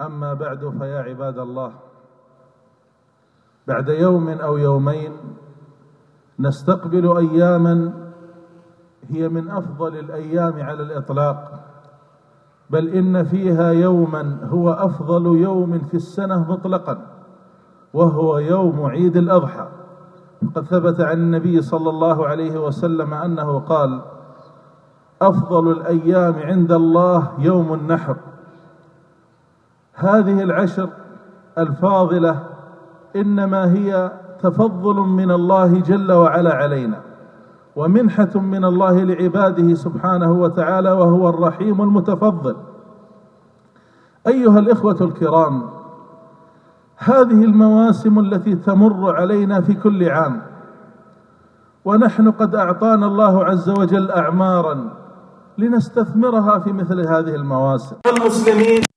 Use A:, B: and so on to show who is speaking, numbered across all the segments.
A: أما بعد فيا عباد الله بعد يوم أو يومين نستقبل أياما هي من أفضل الأيام على الإطلاق بل إن فيها يوما هو أفضل يوم في السنة مطلقا وهو يوم عيد الأضحى. قد ثبت عن النبي صلى الله عليه وسلم أنه قال أفضل الأيام عند الله يوم النحر. هذه العشر الفاضلة إنما هي تفضل من الله جل وعلا علينا ومنحة من الله لعباده سبحانه وتعالى وهو الرحيم المتفضل. أيها الإخوة الكرام هذه المواسم التي تمر علينا في كل عام ونحن قد أعطانا الله عز وجل أعمارا لنستثمرها في مثل هذه المواسم. المسلمين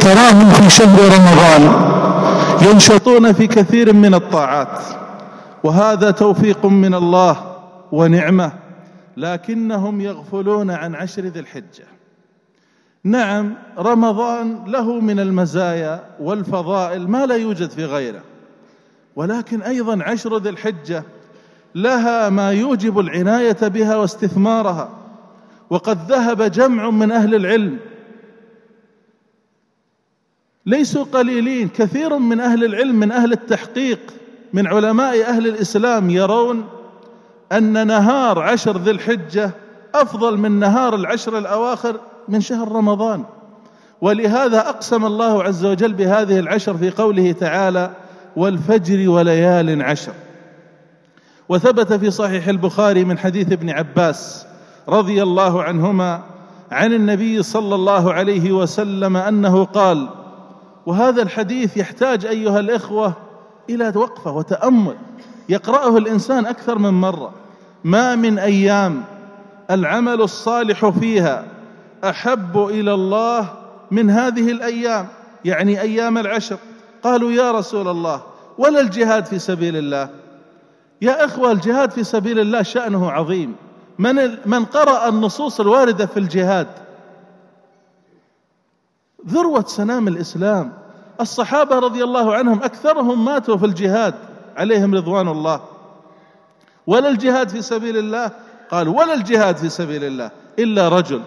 A: تراهم في شهر رمضان. ينشطون في كثير من الطاعات. وهذا توفيق من الله ونعمة لكنهم يغفلون عن عشر ذي الحجة. نعم رمضان له من المزايا والفضائل ما لا يوجد في غيره. ولكن أيضا عشر ذي الحجة لها ما يوجب العناية بها واستثمارها. وقد ذهب جمع من أهل العلم ليسوا قليلين. كثير من أهل العلم من أهل التحقيق من علماء أهل الإسلام يرون أن نهار عشر ذي الحجة أفضل من نهار العشر الأواخر من شهر رمضان. ولهذا أقسم الله عز وجل بهذه العشر في قوله تعالى والفجر وليال عشر. وثبت في صحيح البخاري من حديث ابن عباس رضي الله عنهما عن النبي صلى الله عليه وسلم أنه قال وهذا الحديث يحتاج أيها الإخوة إلى وقفة وتأمل. يقرأه الإنسان أكثر من مرة. ما من أيام العمل الصالح فيها أحب إلى الله من هذه الأيام يعني أيام العشر. قالوا يا رسول الله ولا الجهاد في سبيل الله؟ يا إخوة الجهاد في سبيل الله شأنه عظيم. من من قرأ النصوص الواردة في الجهاد. ذروة سنام الإسلام. الصحابة رضي الله عنهم أكثرهم ماتوا في الجهاد عليهم رضوان الله. ولا الجهاد في سبيل الله؟ قال ولا الجهاد في سبيل الله إلا رجل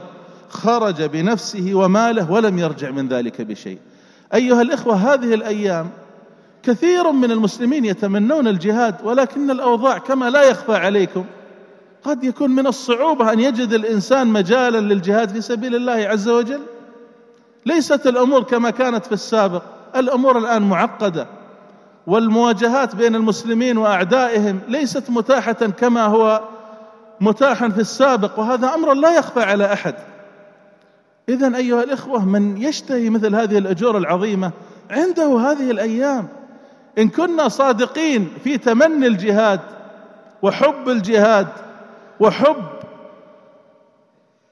A: خرج بنفسه وماله ولم يرجع من ذلك بشيء. أيها الإخوة هذه الأيام كثير من المسلمين يتمنون الجهاد ولكن الأوضاع كما لا يخفى عليكم. قد يكون من الصعوبة أن يجد الإنسان مجالا للجهاد في سبيل الله عز وجل. ليست الأمور كما كانت في السابق. الأمور الآن معقدة والمواجهات بين المسلمين وأعدائهم ليست متاحة كما هو متاحا في السابق وهذا أمر لا يخفى على أحد. اذا أيها الإخوة من يشتهي مثل هذه الأجور العظيمة عنده هذه الأيام. إن كنا صادقين في تمني الجهاد وحب الجهاد وحب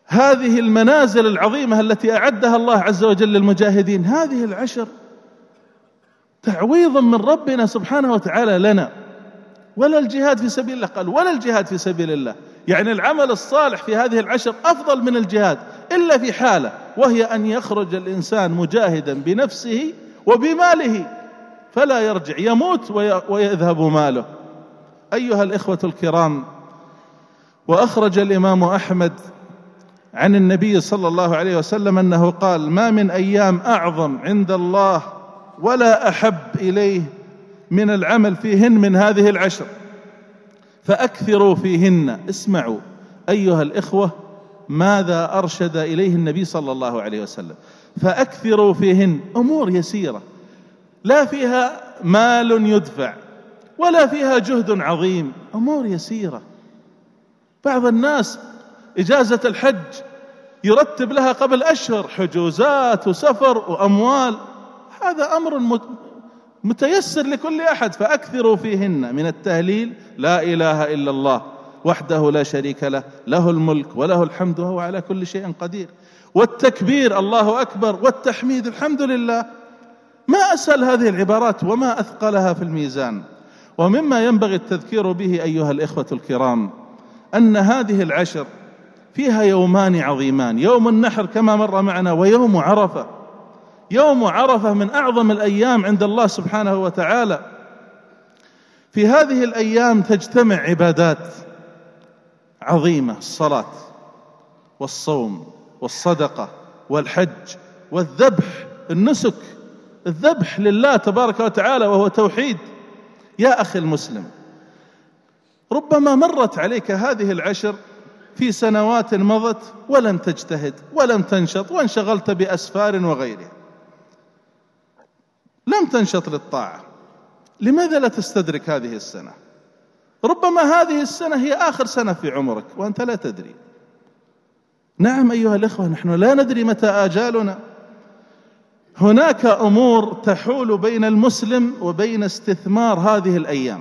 A: هذه المنازل العظيمة التي أعدها الله عز وجل للمجاهدين هذه العشر تعويض من ربنا سبحانه وتعالى لنا. ولا الجهاد في سبيل الله. قال ولا الجهاد في سبيل الله. يعني العمل الصالح في هذه العشر أفضل من الجهاد. إلا في حالة وهي أن يخرج الإنسان مجاهدا بنفسه وبماله. فلا يرجع يموت ويذهب ماله. أيها الإخوة الكرام وأخرج الإمام أحمد عن النبي صلى الله عليه وسلم أنه قال ما من أيام أعظم عند الله ولا أحب إليه من العمل فيهن من هذه العشر. فأكثروا فيهن. اسمعوا أيها الإخوة ماذا أرشد إليه النبي صلى الله عليه وسلم. فأكثروا فيهن. أمور يسيرة. لا فيها مال يدفع ولا فيها جهد عظيم. أمور يسيرة. بعض الناس إجازة الحج يرتب لها قبل أشهر حجوزات وسفر وأموال. هذا أمر متيسر لكل أحد فأكثروا فيهن من التهليل لا إله إلا الله وحده لا شريك له له الملك وله الحمد وهو على كل شيء قدير. والتكبير الله أكبر والتحميد الحمد لله. ما أسهل هذه العبارات وما أثقلها في الميزان. ومما ينبغي التذكير به أيها الإخوة الكرام أن هذه العشر فيها يومان عظيمان يوم النحر كما مر معنا ويوم عرفة. يوم عرفة من أعظم الأيام عند الله سبحانه وتعالى. في هذه الأيام تجتمع عبادات عظيمة الصلاة والصوم والصدقة والحج والذبح النسك الذبح لله تبارك وتعالى وهو توحيد. يا أخي المسلم ربما مرت عليك هذه العشر في سنوات مضت ولم تجتهد ولم تنشط وانشغلت بأسفار وغيرها. لم تنشط للطاعة. لماذا لا تستدرك هذه السنة؟ ربما هذه السنة هي آخر سنة في عمرك وأنت لا تدري. نعم أيها الإخوة نحن لا ندري متى آجالنا. هناك أمور تحول بين المسلم وبين استثمار هذه الأيام.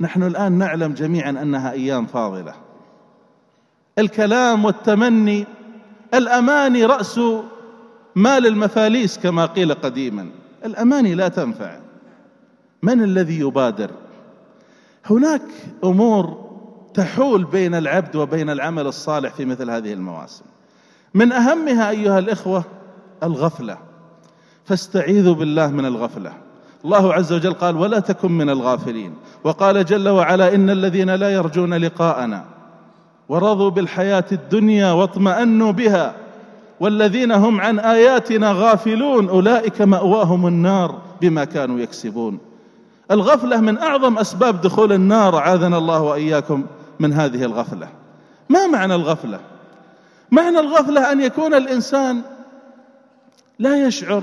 A: نحن الآن نعلم جميعا أنها أيام فاضلة. الكلام والتمني الأماني رأس مال المفاليس كما قيل قديما. الأماني لا تنفع. من الذي يبادر؟ هناك أمور تحول بين العبد وبين العمل الصالح في مثل هذه المواسم. من أهمها أيها الإخوة الغفلة. فاستعيذوا بالله من الغفلة. الله عز وجل قال ولا تكن من الغافلين وقال جل وعلا إن الذين لا يرجون لقاءنا ورضوا بالحياة الدنيا واطمأنوا بها والذين هم عن آياتنا غافلون أولئك مأواهم النار بما كانوا يكسبون. الغفلة من أعظم أسباب دخول النار عاذنا الله وإياكم من هذه الغفلة. ما معنى الغفلة؟ معنى الغفلة أن يكون الإنسان لا يشعر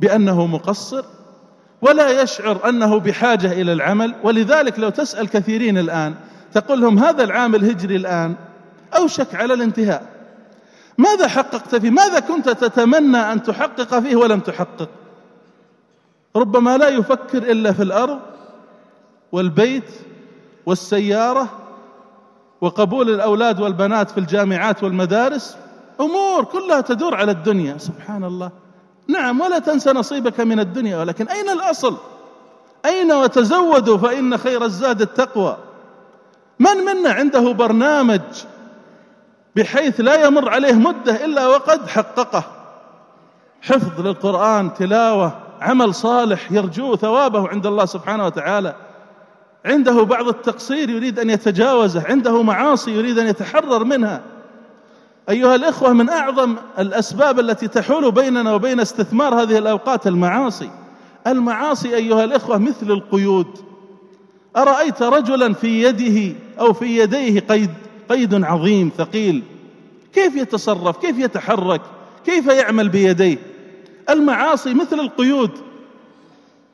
A: بأنه مقصر ولا يشعر أنه بحاجة إلى العمل. ولذلك لو تسأل كثيرين الآن تقول لهم هذا العام الهجري الآن أوشك على الانتهاء. ماذا حققت فيه؟ ماذا كنت تتمنى أن تحقق فيه ولم تحقق؟ ربما لا يفكر إلا في الأرض والبيت والسيارة وقبول الأولاد والبنات في الجامعات والمدارس. أمور كلها تدور على الدنيا. سبحان الله. نعم ولا تنسى نصيبك من الدنيا ولكن أين الأصل؟ أين وتزودوا؟ فإن خير الزاد التقوى. من منا عنده برنامج بحيث لا يمر عليه مدة إلا وقد حققه. حفظ للقرآن تلاوة عمل صالح يرجو ثوابه عند الله سبحانه وتعالى. عنده بعض التقصير يريد أن يتجاوزه عنده معاصي يريد أن يتحرر منها. أيها الإخوة من أعظم الأسباب التي تحول بيننا وبين استثمار هذه الأوقات المعاصي. المعاصي أيها الإخوة مثل القيود. أرأيت رجلا في يده أو في يديه قيد؟ قيد عظيم ثقيل. كيف يتصرف؟ كيف يتحرك؟ كيف يعمل بيديه؟ المعاصي مثل القيود.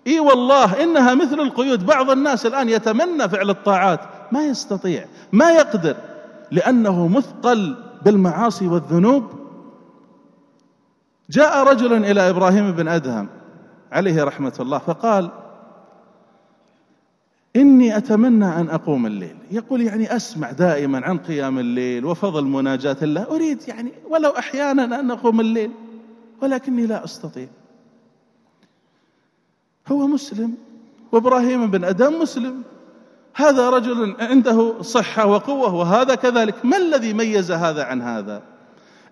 A: إي والله إنها مثل القيود. بعض الناس الآن يتمنى فعل الطاعات. ما يستطيع ما يقدر. لأنه مثقل بالمعاصي والذنوب. جاء رجل إلى إبراهيم بن أدهم عليه رحمة الله فقال إني أتمنى أن أقوم الليل. يقول يعني أسمع دائما عن قيام الليل وفضل مناجاة الله. أريد يعني ولو أحيانا أن أقوم الليل ولكني لا أستطيع. هو مسلم وإبراهيم بن أدم مسلم. هذا رجل عنده صحة وقوة وهذا كذلك. ما الذي ميز هذا عن هذا؟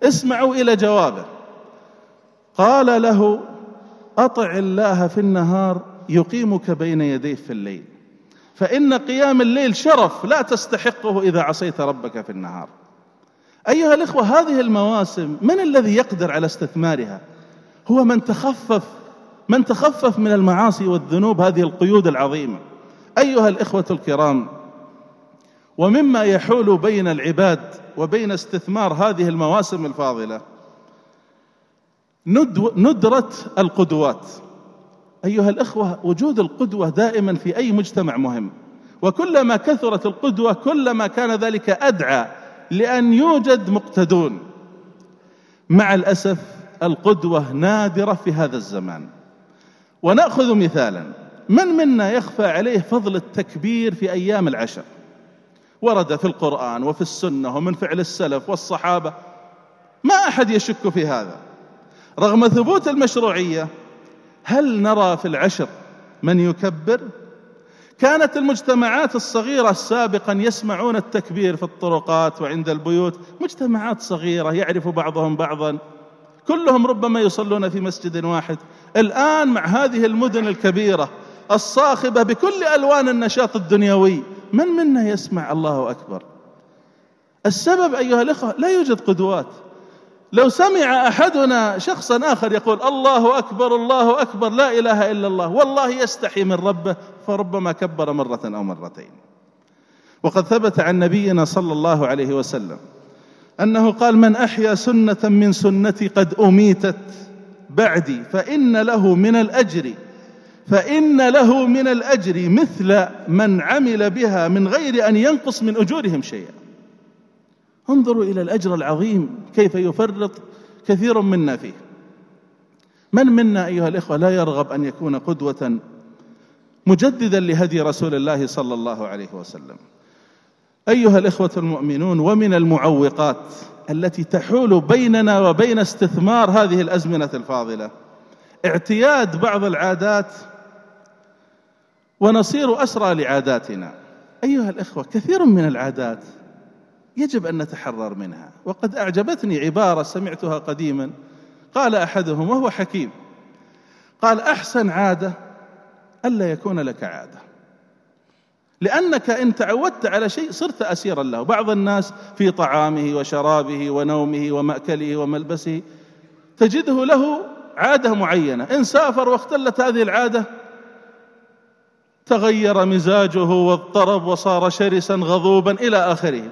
A: اسمعوا إلى جوابه. قال له أطع الله في النهار يقيمك بين يديه في الليل. فإن قيام الليل شرف لا تستحقه إذا عصيت ربك في النهار. أيها الإخوة هذه المواسم من الذي يقدر على استثمارها؟ هو من تخفف من تخفف من المعاصي والذنوب هذه القيود العظيمة. أيها الإخوة الكرام ومما يحول بين العباد وبين استثمار هذه المواسم الفاضلة ندرة القدوات. أيها الأخوة وجود القدوة دائما في أي مجتمع مهم. وكلما كثرت القدوة كلما كان ذلك أدعى لأن يوجد مقتدون. مع الأسف القدوة نادرة في هذا الزمان. ونأخذ مثالا من منا يخفى عليه فضل التكبير في أيام العشر؟ ورد في القرآن وفي السنة ومن فعل السلف والصحابة. ما أحد يشك في هذا. رغم ثبوت المشروعية هل نرى في العشر من يكبر؟ كانت المجتمعات الصغيرة سابقا يسمعون التكبير في الطرقات وعند البيوت. مجتمعات صغيرة يعرف بعضهم بعضا. كلهم ربما يصلون في مسجد واحد. الآن مع هذه المدن الكبيرة الصاخبة بكل ألوان النشاط الدنيوي من منا يسمع الله أكبر؟ السبب أيها الأخوة لا يوجد قدوات. لو سمع أحدنا شخصا آخر يقول الله أكبر الله أكبر لا إله إلا الله والله يستحي من ربه فربما كبر مرة أو مرتين. وقد ثبت عن نبينا صلى الله عليه وسلم أنه قال من أحيا سنة من سنتي قد أميتت بعدي فإن له من الأجر فإن له من الأجر مثل من عمل بها من غير أن ينقص من أجورهم شيئا. انظروا إلى الأجر العظيم كيف يفرط كثير منا فيه. من منا أيها الإخوة لا يرغب أن يكون قدوة مجددا لهدي رسول الله صلى الله عليه وسلم؟ أيها الإخوة المؤمنون ومن المعوقات التي تحول بيننا وبين استثمار هذه الأزمنة الفاضلة اعتياد بعض العادات ونصير أسرى لعاداتنا. أيها الإخوة كثير من العادات يجب أن نتحرر منها. وقد أعجبتني عبارة سمعتها قديما. قال أحدهم وهو حكيم قال أحسن عادة ألا يكون لك عادة. لأنك إن تعودت على شيء صرت أسيرا له. بعض الناس في طعامه وشرابه ونومه ومأكله وملبسه تجده له عادة معينة. إن سافر واختلت هذه العادة تغير مزاجه واضطرب وصار شرسا غضوبا إلى آخره.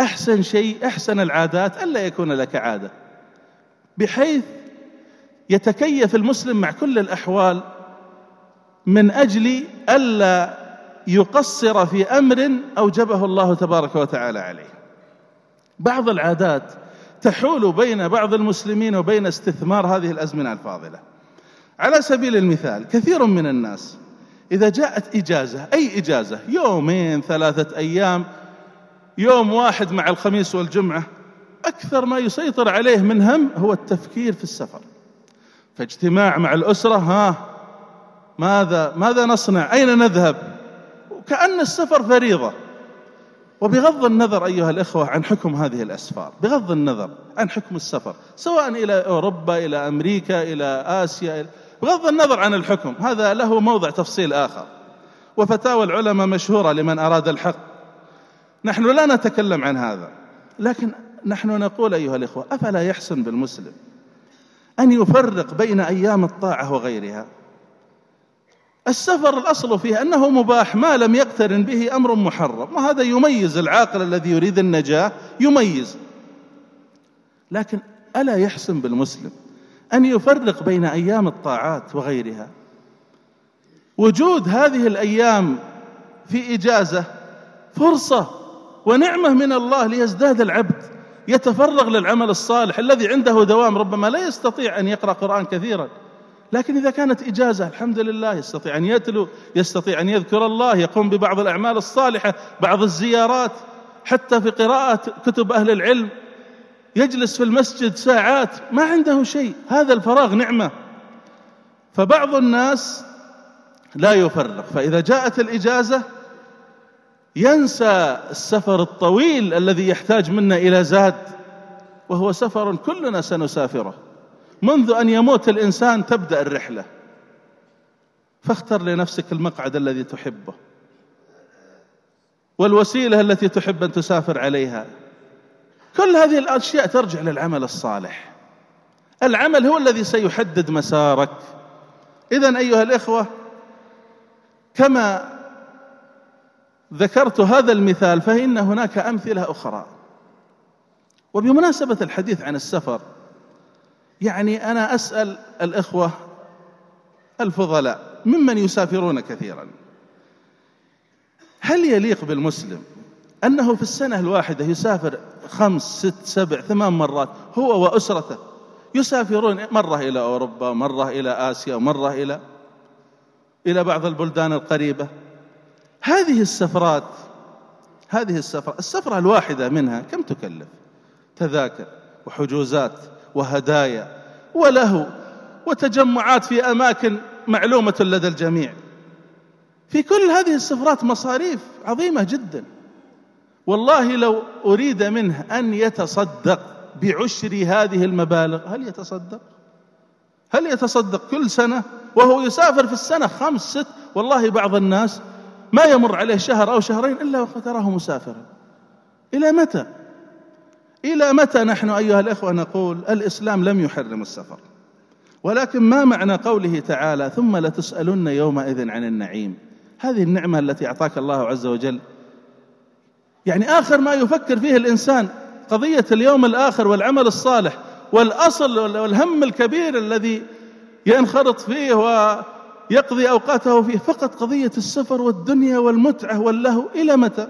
A: أحسن شيء أحسن العادات ألا يكون لك عادة. بحيث يتكيف المسلم مع كل الأحوال من أجل ألا يقصر في أمر أوجبه الله تبارك وتعالى عليه. بعض العادات تحول بين بعض المسلمين وبين استثمار هذه الأزمنة الفاضلة. على سبيل المثال كثير من الناس إذا جاءت إجازة أي إجازة؟ يومين ثلاثة أيام يوم واحد مع الخميس والجمعة أكثر ما يسيطر عليه من هم هو التفكير في السفر. فاجتماع مع الأسرة ها ماذا ماذا نصنع؟ أين نذهب؟ كأن السفر فريضة. وبغض النظر أيها الإخوة عن حكم هذه الأسفار بغض النظر عن حكم السفر سواء إلى أوروبا إلى أمريكا إلى آسيا بغض النظر عن الحكم هذا له موضع تفصيل آخر. وفتاوى العلماء مشهورة لمن أراد الحق. نحن لا نتكلم عن هذا. لكن نحن نقول أيها الإخوة أفلا يحسن بالمسلم أن يفرق بين أيام الطاعة وغيرها؟ السفر الأصل فيه أنه مباح ما لم يقترن به أمر محرم وهذا يميز العاقل الذي يريد النجاة يميز. لكن ألا يحسن بالمسلم أن يفرق بين أيام الطاعات وغيرها؟ وجود هذه الأيام في إجازة فرصة ونعمة من الله ليزداد العبد يتفرغ للعمل الصالح الذي عنده دوام ربما لا يستطيع أن يقرأ قرآن كثيرا. لكن إذا كانت إجازة الحمد لله يستطيع أن يتلو يستطيع أن يذكر الله يقوم ببعض الأعمال الصالحة بعض الزيارات حتى في قراءة كتب أهل العلم. يجلس في المسجد ساعات ما عنده شيء هذا الفراغ نعمة. فبعض الناس لا يفرق فإذا جاءت الإجازة ينسى السفر الطويل الذي يحتاج منا إلى زاد وهو سفر كلنا سنسافره. منذ أن يموت الإنسان تبدأ الرحلة. فاختر لنفسك المقعد الذي تحبه. والوسيلة التي تحب أن تسافر عليها. كل هذه الأشياء ترجع للعمل الصالح. العمل هو الذي سيحدد مسارك. إذا أيها الإخوة كما ذكرت هذا المثال فإن هناك أمثلة أخرى. وبمناسبة الحديث عن السفر يعني أنا أسأل الإخوة الفضلاء ممن يسافرون كثيرا هل يليق بالمسلم أنه في السنة الواحدة يسافر خمس ست سبع ثمان مرات هو وأسرته؟ يسافرون مرة إلى أوروبا مرة إلى آسيا مرة إلى إلى بعض البلدان القريبة. هذه السفرات هذه السفرة السفرة الواحدة منها كم تكلف؟ تذاكر وحجوزات وهدايا ولهو وتجمعات في أماكن معلومة لدى الجميع. في كل هذه السفرات مصاريف عظيمة جدا. والله لو أريد منه أن يتصدق بعشر هذه المبالغ هل يتصدق؟ هل يتصدق كل سنة وهو يسافر في السنة خمس ست؟ والله بعض الناس ما يمر عليه شهر أو شهرين إلا وقد تراه مسافرا. إلى متى؟ إلى متى نحن أيها الإخوة نقول الإسلام لم يحرم السفر؟ ولكن ما معنى قوله تعالى ثم لتسألن يومئذ عن النعيم؟ هذه النعمة التي أعطاك الله عز وجل. يعني آخر ما يفكر فيه الإنسان قضية اليوم الآخر والعمل الصالح والأصل والهم الكبير الذي ينخرط فيه ويقضي أوقاته فيه. فقط قضية السفر والدنيا والمتعة واللهو إلى متى؟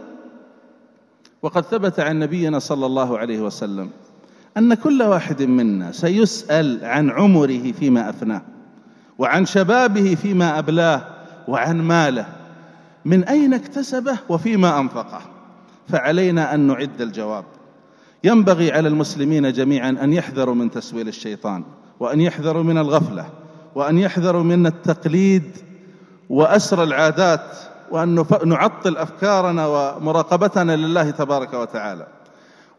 A: وقد ثبت عن نبينا صلى الله عليه وسلم أن كل واحد منا سيسأل عن عمره فيما أفناه وعن شبابه فيما أبلاه وعن ماله من أين اكتسبه وفيما أنفقه. فعلينا أن نعد الجواب. ينبغي على المسلمين جميعا أن يحذروا من تسويل الشيطان وأن يحذروا من الغفلة وأن يحذروا من التقليد وأسر العادات وأن نعطل أفكارنا ومراقبتنا لله تبارك وتعالى.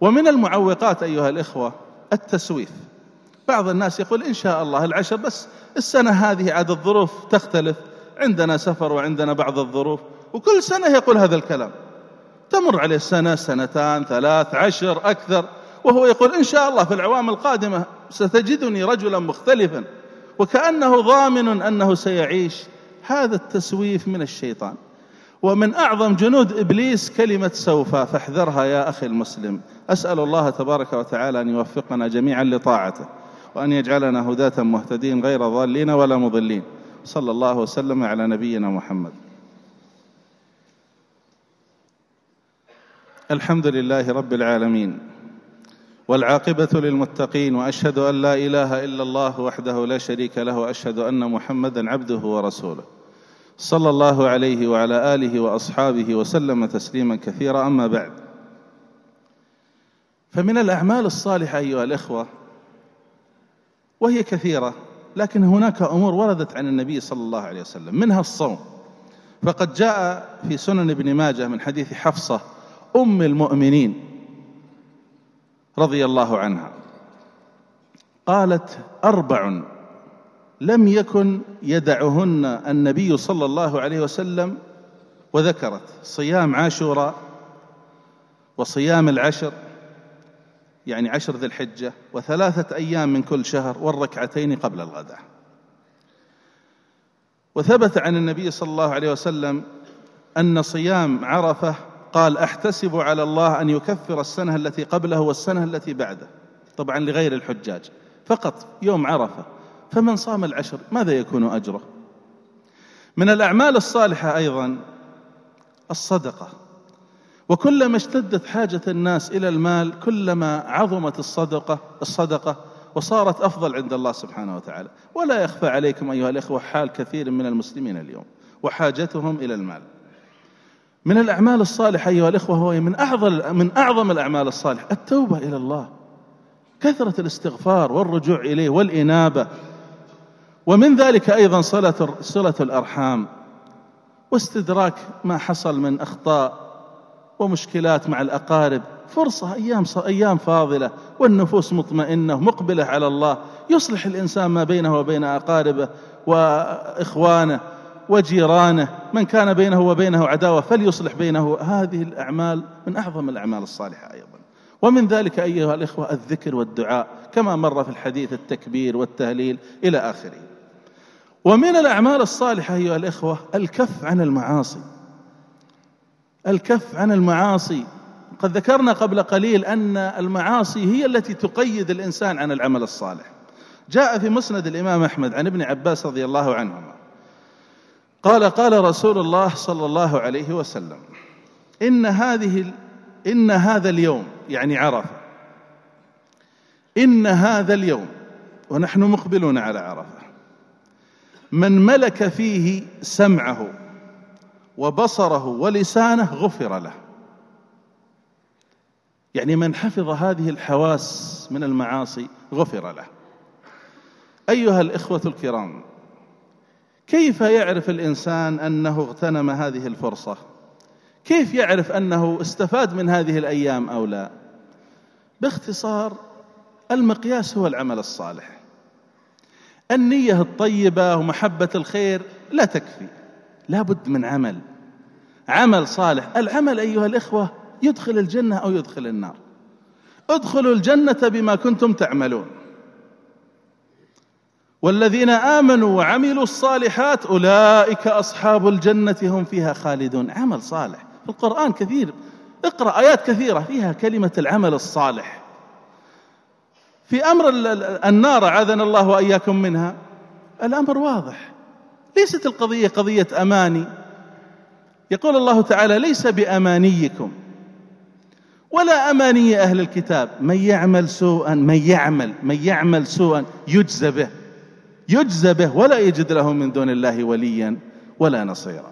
A: ومن المعوقات أيها الإخوة التسويف. بعض الناس يقول إن شاء الله العشر بس السنة هذه عاد الظروف تختلف عندنا سفر وعندنا بعض الظروف وكل سنة يقول هذا الكلام. تمر عليه سنة سنتان ثلاث عشر أكثر وهو يقول إن شاء الله في الأعوام القادمة ستجدني رجلا مختلفا. وكأنه ضامن أنه سيعيش هذا التسويف من الشيطان. ومن أعظم جنود إبليس كلمة سوف فاحذرها يا أخي المسلم. أسأل الله تبارك وتعالى أن يوفقنا جميعا لطاعته وأن يجعلنا هداة مهتدين غير ضالين ولا مضلين. صلى الله وسلم على نبينا محمد. الحمد لله رب العالمين. والعاقبة للمتقين وأشهد أن لا إله إلا الله وحده لا شريك له وأشهد أن محمدا عبده ورسوله. صلى الله عليه وعلى آله وأصحابه وسلم تسليما كثيرا. أما بعد فمن الأعمال الصالحة أيها الإخوة وهي كثيرة لكن هناك أمور وردت عن النبي صلى الله عليه وسلم منها الصوم. فقد جاء في سنن ابن ماجه من حديث حفصة أم المؤمنين رضي الله عنها. قالت أربع لم يكن يدعهن النبي صلى الله عليه وسلم وذكرت صيام عاشوراء وصيام العشر يعني عشر ذي الحجة وثلاثة أيام من كل شهر والركعتين قبل الغداء. وثبت عن النبي صلى الله عليه وسلم أن صيام عرفة قال أحتسب على الله أن يكفر السنة التي قبله والسنة التي بعده. طبعا لغير الحجاج. فقط يوم عرفة. فمن صام العشر ماذا يكون أجره؟ من الأعمال الصالحة أيضا الصدقة. وكلما اشتدت حاجة الناس إلى المال كلما عظمت الصدقة الصدقة وصارت أفضل عند الله سبحانه وتعالى. ولا يخفى عليكم أيها الإخوة حال كثير من المسلمين اليوم وحاجتهم إلى المال. من الأعمال الصالحة أيها الإخوة هو من أعظم من أعظم الأعمال الصالحة التوبة إلى الله كثرة الاستغفار والرجوع إليه والإنابة ومن ذلك أيضا صلة صلة الأرحام واستدراك ما حصل من أخطاء ومشكلات مع الأقارب فرصة أيام أيام فاضلة والنفوس مطمئنة مقبلة على الله يصلح الإنسان ما بينه وبين أقاربه وإخوانه. وجيرانه من كان بينه وبينه عداوة فليصلح بينه. هذه الأعمال من أعظم الأعمال الصالحة أيضا. ومن ذلك أيها الإخوة الذكر والدعاء كما مر في الحديث التكبير والتهليل إلى آخره. ومن الأعمال الصالحة أيها الإخوة الكف عن المعاصي. الكف عن المعاصي. قد ذكرنا قبل قليل أن المعاصي هي التي تقيد الإنسان عن العمل الصالح. جاء في مسند الإمام أحمد عن ابن عباس رضي الله عنهما. قال قال رسول الله صلى الله عليه وسلم إن هذه إن هذا اليوم يعني عرفة. إن هذا اليوم ونحن مقبلون على عرفة. من ملك فيه سمعه وبصره ولسانه غفر له. يعني من حفظ هذه الحواس من المعاصي غفر له. أيها الإخوة الكرام كيف يعرف الإنسان أنه اغتنم هذه الفرصة؟ كيف يعرف أنه استفاد من هذه الأيام أو لا؟ باختصار المقياس هو العمل الصالح. النية الطيبة ومحبة الخير لا تكفي لابد من عمل. عمل صالح العمل أيها الإخوة يدخل الجنة أو يدخل النار. ادخلوا الجنة بما كنتم تعملون. والذين آمنوا وعملوا الصالحات أولئك أصحاب الجنة هم فيها خالدون. عمل صالح. في القرآن كثير. اقرأ آيات كثيرة فيها كلمة العمل الصالح. في أمر النار عاذنا الله وإياكم منها. الأمر واضح. ليست القضية قضية أماني. يقول الله تعالى ليس بأمانيكم ولا أماني أهل الكتاب. من يعمل سوءا من يعمل من يعمل سوءا يجزى به. يجزى به ولا يجد له من دون الله وليا ولا نصيرا.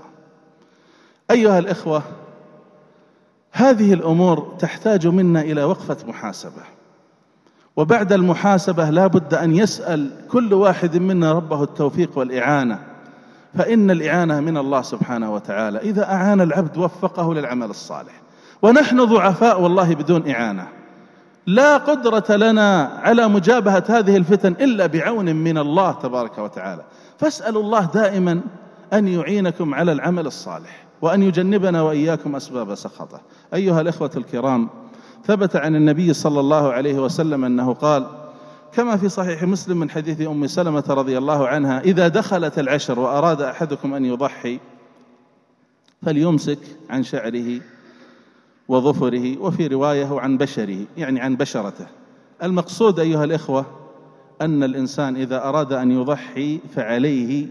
A: أيها الإخوة هذه الأمور تحتاج منا إلى وقفة محاسبة. وبعد المحاسبة لا بد أن يسأل كل واحد منا ربه التوفيق والإعانة فإن الإعانة من الله سبحانه وتعالى. إذا أعان العبد وفقه للعمل الصالح. ونحن ضعفاء والله بدون إعانة. لا قدرة لنا على مجابهة هذه الفتن إلا بعون من الله تبارك وتعالى. فاسألوا الله دائما أن يعينكم على العمل الصالح وأن يجنبنا وإياكم أسباب سخطه. أيها الإخوة الكرام ثبت عن النبي صلى الله عليه وسلم أنه قال كما في صحيح مسلم من حديث أم سلمة رضي الله عنها إذا دخلت العشر وأراد أحدكم أن يضحي فليمسك عن شعره وظفره وفي رواية عن بشره يعني عن بشرته. المقصود أيها الإخوة أن الإنسان إذا أراد أن يضحي فعليه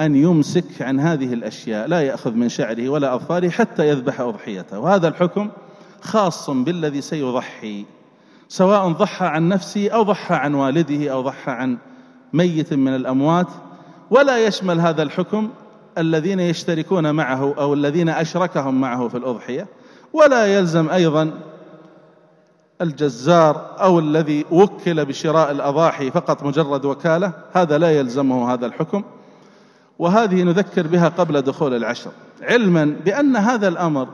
A: أن يمسك عن هذه الأشياء لا يأخذ من شعره ولا أظفاره حتى يذبح أضحيته. وهذا الحكم خاص بالذي سيضحي سواء ضحى عن نفسه أو ضحى عن والده أو ضحى عن ميت من الأموات. ولا يشمل هذا الحكم الذين يشتركون معه أو الذين أشركهم معه في الأضحية. ولا يلزم أيضا الجزار أو الذي وكل بشراء الأضاحي فقط مجرد وكالة. هذا لا يلزمه هذا الحكم. وهذه نذكر بها قبل دخول العشر. علما بأن هذا الأمر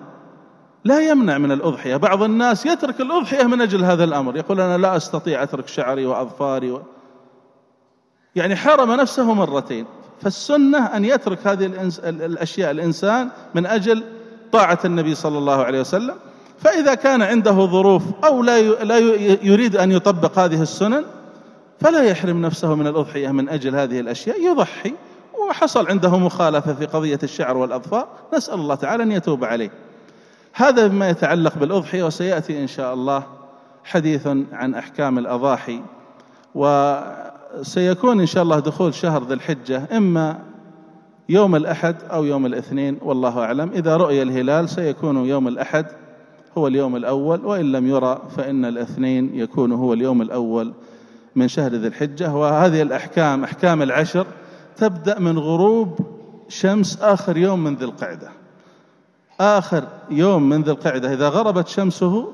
A: لا يمنع من الأضحية. بعض الناس يترك الأضحية من أجل هذا الأمر. يقول أنا لا أستطيع أترك شعري وأظفاري و... يعني حرم نفسه مرتين. فالسنة أن يترك هذه. الأشياء الإنسان من أجل طاعة النبي صلى الله عليه وسلم فإذا كان عنده ظروف أو لا. لا يريد أن يطبق هذه السنن فلا يحرم نفسه من الأضحية من أجل هذه الأشياء يضحي وحصل عنده مخالفة في قضية الشعر والأظفار نسأل الله تعالى أن يتوب عليه هذا بما يتعلق بالأضحية وسيأتي إن شاء الله حديث عن أحكام الأضاحي وسيكون إن شاء الله دخول شهر ذي الحجة إما يوم الأحد أو يوم الاثنين والله أعلم. إذا رؤي الهلال سيكون يوم الأحد هو اليوم الأول وإن لم يرى فإن الاثنين يكون هو اليوم الأول من شهر ذي الحجة. وهذه الأحكام أحكام العشر تبدأ من غروب شمس آخر يوم من ذي القعدة. آخر يوم من ذي القعدة. إذا غربت شمسه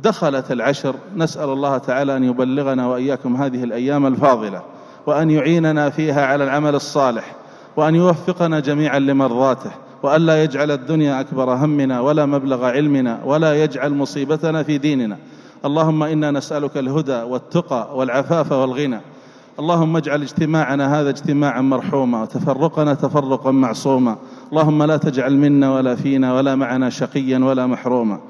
A: دخلت العشر. نسأل الله تعالى أن يبلغنا وإياكم هذه الأيام الفاضلة وأن يعيننا فيها على العمل الصالح. وأن يوفقنا جميعا لمرضاته وأن لا يجعل الدنيا أكبر همنا ولا مبلغ علمنا ولا يجعل مصيبتنا في ديننا. اللهم إنا نسألك الهدى والتقى والعفاف والغنى. اللهم اجعل اجتماعنا هذا اجتماعا مرحوما وتفرقنا تفرقا معصوما. اللهم لا تجعل منا ولا فينا ولا معنا شقيا ولا محروما.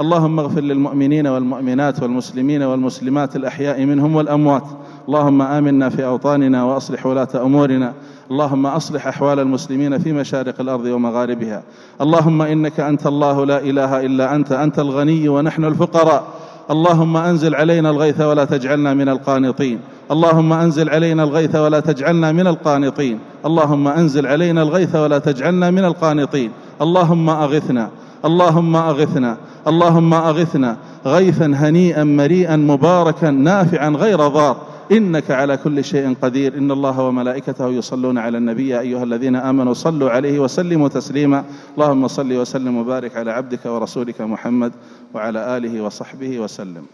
A: اللهم اغفر للمؤمنين والمؤمنات والمسلمين والمسلمات الأحياء منهم والأموات. اللهم آمنا في أوطاننا وأصلح ولاة أمورنا. اللهم أصلح أحوال المسلمين في مشارق الأرض ومغاربها. اللهم إنك أنت الله لا إله إلا أنت أنت الغني ونحن الفقراء. اللهم أنزل علينا الغيث ولا تجعلنا من القانطين. اللهم أنزل علينا الغيث ولا تجعلنا من القانطين. اللهم أنزل علينا الغيث ولا تجعلنا من القانطين. اللهم أغثنا. اللهم أغثنا. اللهم أغثنا. غيثا هنيئا مريئا مباركا نافعا غير ضار. إنك على كل شيء قدير. إن الله وملائكته يصلون على النبي يا أيها الذين آمنوا صلوا عليه وسلموا تسليما. اللهم صل وسلم وبارك على عبدك ورسولك محمد وعلى آله وصحبه وسلم.